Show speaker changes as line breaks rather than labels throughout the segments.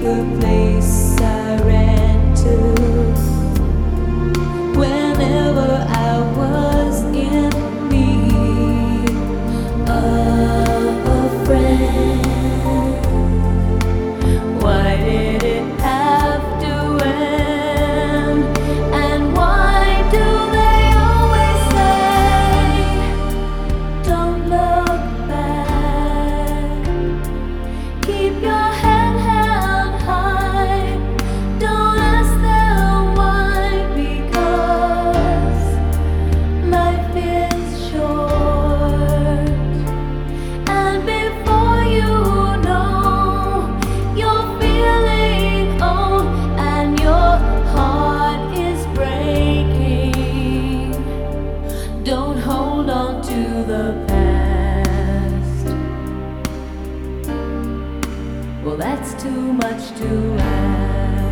the place Well, that's too much to ask.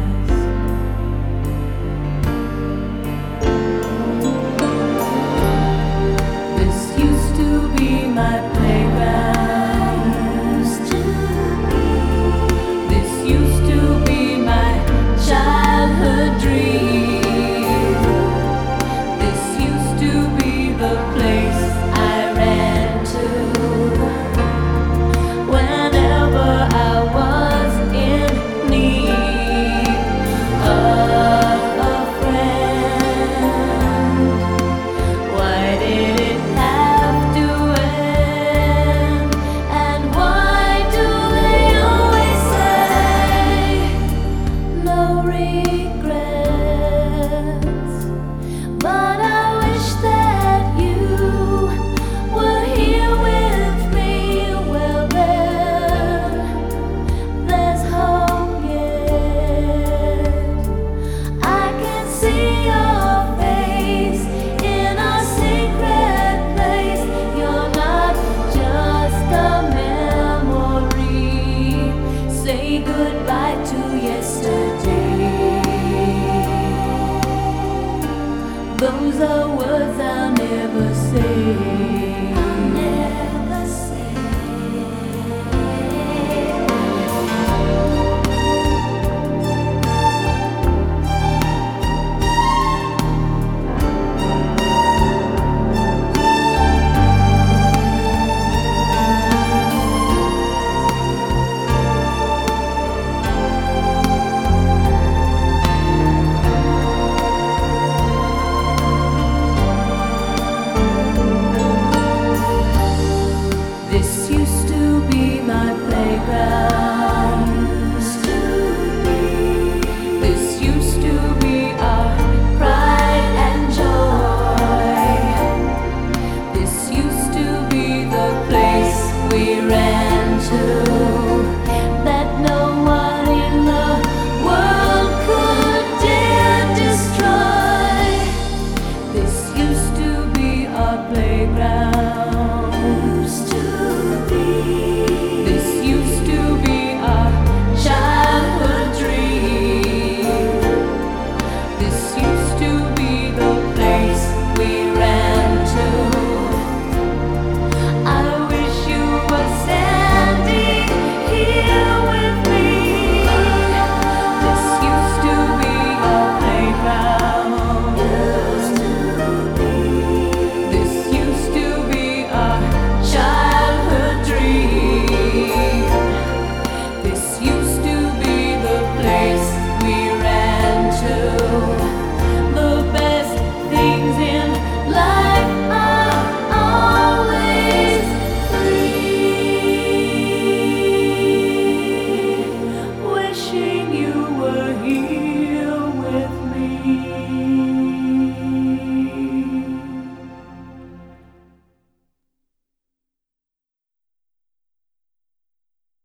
to